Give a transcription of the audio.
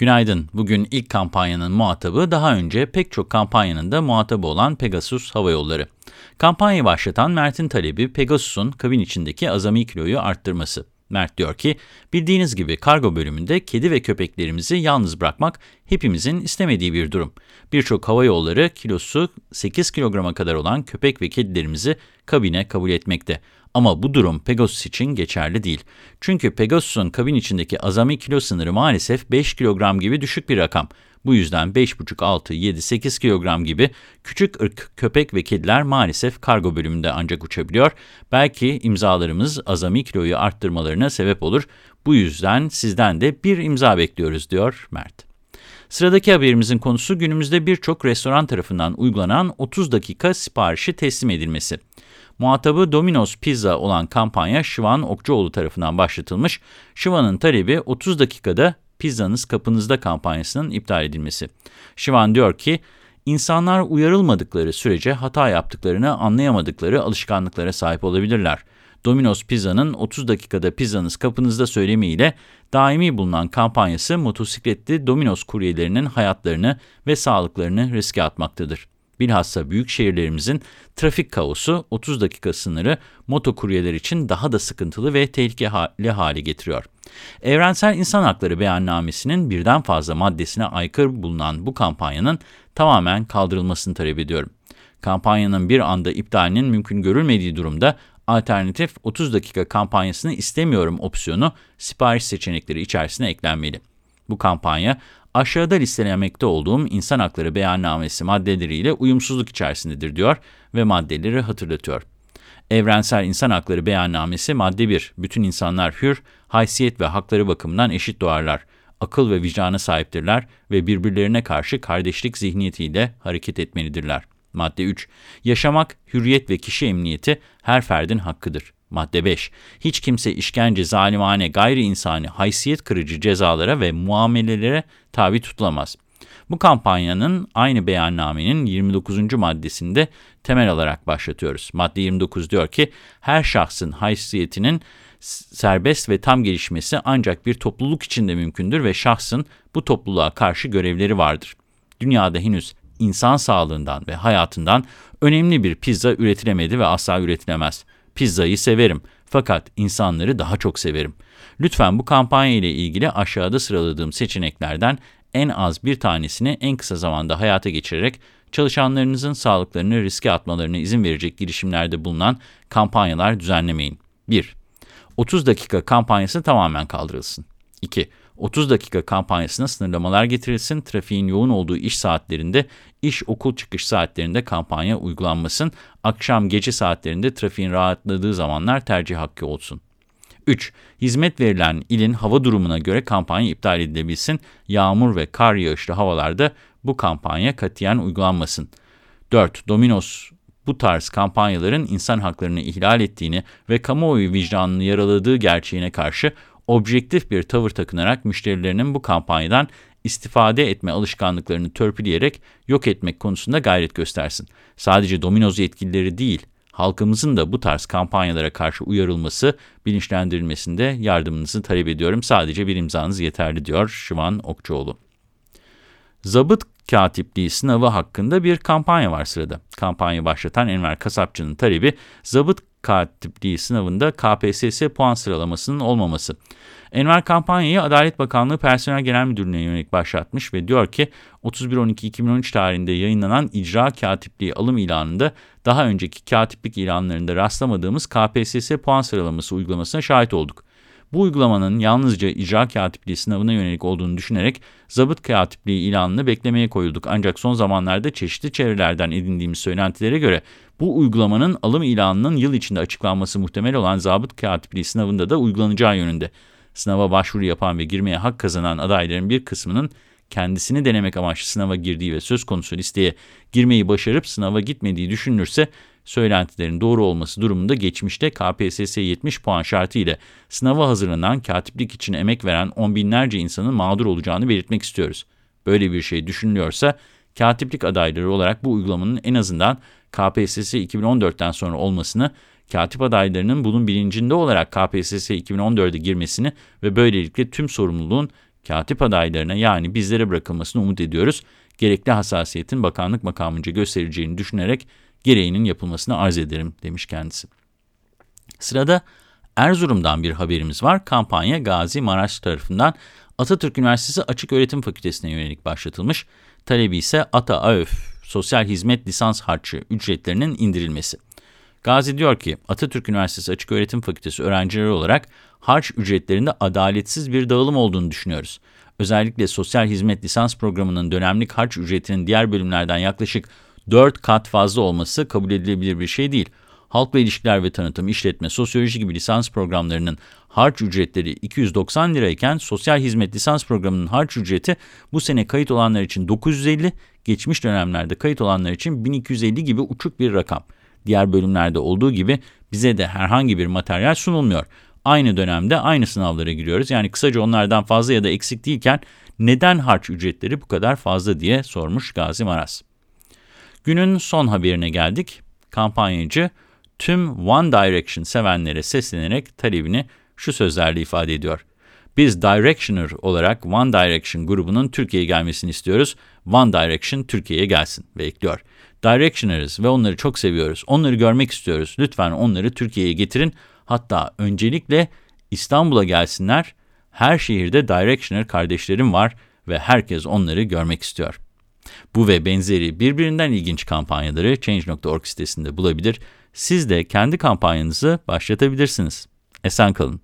Günaydın. Bugün ilk kampanyanın muhatabı daha önce pek çok kampanyanın da muhatabı olan Pegasus Hava Yolları. Kampanyayı başlatan Mert'in talebi Pegasus'un kabin içindeki azami kiloyu arttırması. Mert diyor ki, bildiğiniz gibi kargo bölümünde kedi ve köpeklerimizi yalnız bırakmak hepimizin istemediği bir durum. Birçok hava yolları kilosu 8 kilograma kadar olan köpek ve kedilerimizi kabine kabul etmekte. Ama bu durum Pegasus için geçerli değil. Çünkü Pegasus'un kabin içindeki azami kilo sınırı maalesef 5 kilogram gibi düşük bir rakam. Bu yüzden 5,5, 6, 7, 8 kilogram gibi küçük ırk köpek ve kediler maalesef kargo bölümünde ancak uçabiliyor. Belki imzalarımız azami kiloyu arttırmalarına sebep olur. Bu yüzden sizden de bir imza bekliyoruz diyor Mert. Sıradaki haberimizin konusu günümüzde birçok restoran tarafından uygulanan 30 dakika siparişi teslim edilmesi. Muhatabı Domino's Pizza olan kampanya Şivan Okçuoğlu tarafından başlatılmış. Şivan'ın talebi 30 dakikada pizzanız kapınızda kampanyasının iptal edilmesi. Şivan diyor ki, insanlar uyarılmadıkları sürece hata yaptıklarını anlayamadıkları alışkanlıklara sahip olabilirler. Domino's Pizza'nın 30 dakikada pizzanız kapınızda söylemiyle daimi bulunan kampanyası motosikletli Domino's kuryelerinin hayatlarını ve sağlıklarını riske atmaktadır. Bilhassa büyük şehirlerimizin trafik kaosu 30 dakika sınırı motokuryeler için daha da sıkıntılı ve tehlikeli hale getiriyor. Evrensel İnsan Hakları Beyannamesi'nin birden fazla maddesine aykırı bulunan bu kampanyanın tamamen kaldırılmasını talep ediyorum. Kampanyanın bir anda iptalinin mümkün görülmediği durumda alternatif 30 dakika kampanyasını istemiyorum opsiyonu sipariş seçenekleri içerisine eklenmeli. Bu kampanya aşağıda listelemekte olduğum insan hakları beyannamesi maddeleriyle uyumsuzluk içerisindedir diyor ve maddeleri hatırlatıyor. Evrensel İnsan Hakları Beyannamesi madde 1. Bütün insanlar hür, haysiyet ve hakları bakımından eşit doğarlar. Akıl ve vicdana sahiptirler ve birbirlerine karşı kardeşlik zihniyetiyle hareket etmelidirler. Madde 3. Yaşamak, hürriyet ve kişi emniyeti her ferdin hakkıdır. Madde 5. Hiç kimse işkence, zalimane, gayri insani, haysiyet kırıcı cezalara ve muamelelere tabi tutulamaz. Bu kampanyanın aynı beyannamenin 29. maddesinde temel alarak başlatıyoruz. Madde 29 diyor ki, her şahsın haysiyetinin serbest ve tam gelişmesi ancak bir topluluk içinde mümkündür ve şahsın bu topluluğa karşı görevleri vardır. Dünyada henüz insan sağlığından ve hayatından önemli bir pizza üretilemedi ve asla üretilemez. Pizzayı severim fakat insanları daha çok severim. Lütfen bu kampanya ile ilgili aşağıda sıraladığım seçeneklerden en az bir tanesini en kısa zamanda hayata geçirerek çalışanlarınızın sağlıklarını riske atmalarına izin verecek girişimlerde bulunan kampanyalar düzenlemeyin. 1. 30 dakika kampanyası tamamen kaldırılsın. 2. 30 dakika kampanyasına sınırlamalar getirilsin, trafiğin yoğun olduğu iş saatlerinde, iş okul çıkış saatlerinde kampanya uygulanmasın, akşam gece saatlerinde trafiğin rahatladığı zamanlar tercih hakkı olsun. 3. Hizmet verilen ilin hava durumuna göre kampanya iptal edilebilsin, yağmur ve kar yağışlı havalarda bu kampanya katiyen uygulanmasın. 4. Dominos bu tarz kampanyaların insan haklarını ihlal ettiğini ve kamuoyu vicdanını yaraladığı gerçeğine karşı objektif bir tavır takınarak müşterilerinin bu kampanyadan istifade etme alışkanlıklarını törpüleyerek yok etmek konusunda gayret göstersin. Sadece dominoz yetkilileri değil, halkımızın da bu tarz kampanyalara karşı uyarılması, bilinçlendirilmesinde yardımınızı talep ediyorum. Sadece bir imzanız yeterli diyor Şıvan Okçuoğlu. Zabıt katipliği sınavı hakkında bir kampanya var sırada. Kampanya başlatan Enver Kasapçı'nın talebi zabıt katipliği sınavında KPSS puan sıralamasının olmaması. Enver kampanyayı Adalet Bakanlığı Personel Genel Müdürlüğü'ne yönelik başlatmış ve diyor ki 31.12.2013 tarihinde yayınlanan icra katipliği alım ilanında daha önceki katiplik ilanlarında rastlamadığımız KPSS puan sıralaması uygulamasına şahit olduk. Bu uygulamanın yalnızca icra katipliği sınavına yönelik olduğunu düşünerek zabıt katipliği ilanını beklemeye koyulduk. Ancak son zamanlarda çeşitli çevrelerden edindiğimiz söylentilere göre bu uygulamanın alım ilanının yıl içinde açıklanması muhtemel olan zabıt katipliği sınavında da uygulanacağı yönünde. Sınava başvuru yapan ve girmeye hak kazanan adayların bir kısmının kendisini denemek amaçlı sınava girdiği ve söz konusu listeye girmeyi başarıp sınava gitmediği düşünülürse söylentilerin doğru olması durumunda geçmişte KPSS 70 puan şartı ile sınava hazırlanan katiplik için emek veren on binlerce insanın mağdur olacağını belirtmek istiyoruz. Böyle bir şey düşünülüyorsa katiplik adayları olarak bu uygulamanın en azından KPSS 2014'ten sonra olmasını, katip adaylarının bunun bilincinde olarak KPSS 2014'e girmesini ve böylelikle tüm sorumluluğun Katip adaylarına yani bizlere bırakılmasını umut ediyoruz. Gerekli hassasiyetin bakanlık makamınca göstereceğini düşünerek gereğinin yapılmasını arz ederim demiş kendisi. Sırada Erzurum'dan bir haberimiz var. Kampanya Gazi Maraş tarafından Atatürk Üniversitesi Açık Öğretim Fakültesine yönelik başlatılmış. Talebi ise ATA AÖF Sosyal Hizmet Lisans Harçı ücretlerinin indirilmesi. Gazi diyor ki Atatürk Üniversitesi Açık Öğretim Fakültesi öğrencileri olarak harç ücretlerinde adaletsiz bir dağılım olduğunu düşünüyoruz. Özellikle sosyal hizmet lisans programının dönemlik harç ücretinin diğer bölümlerden yaklaşık 4 kat fazla olması kabul edilebilir bir şey değil. Halkla ilişkiler ve tanıtım, işletme, sosyoloji gibi lisans programlarının harç ücretleri 290 lirayken sosyal hizmet lisans programının harç ücreti bu sene kayıt olanlar için 950, geçmiş dönemlerde kayıt olanlar için 1250 gibi uçuk bir rakam. Diğer bölümlerde olduğu gibi bize de herhangi bir materyal sunulmuyor. Aynı dönemde aynı sınavlara giriyoruz. Yani kısaca onlardan fazla ya da eksik değilken neden harç ücretleri bu kadar fazla diye sormuş Gazi Maras. Günün son haberine geldik. Kampanyacı tüm One Direction sevenlere seslenerek talebini şu sözlerle ifade ediyor. Biz Directioner olarak One Direction grubunun Türkiye'ye gelmesini istiyoruz. One Direction Türkiye'ye gelsin ve ekliyor. Directioners ve onları çok seviyoruz. Onları görmek istiyoruz. Lütfen onları Türkiye'ye getirin. Hatta öncelikle İstanbul'a gelsinler. Her şehirde Directioner kardeşlerim var ve herkes onları görmek istiyor. Bu ve benzeri birbirinden ilginç kampanyaları Change.org sitesinde bulabilir. Siz de kendi kampanyanızı başlatabilirsiniz. Esen kalın.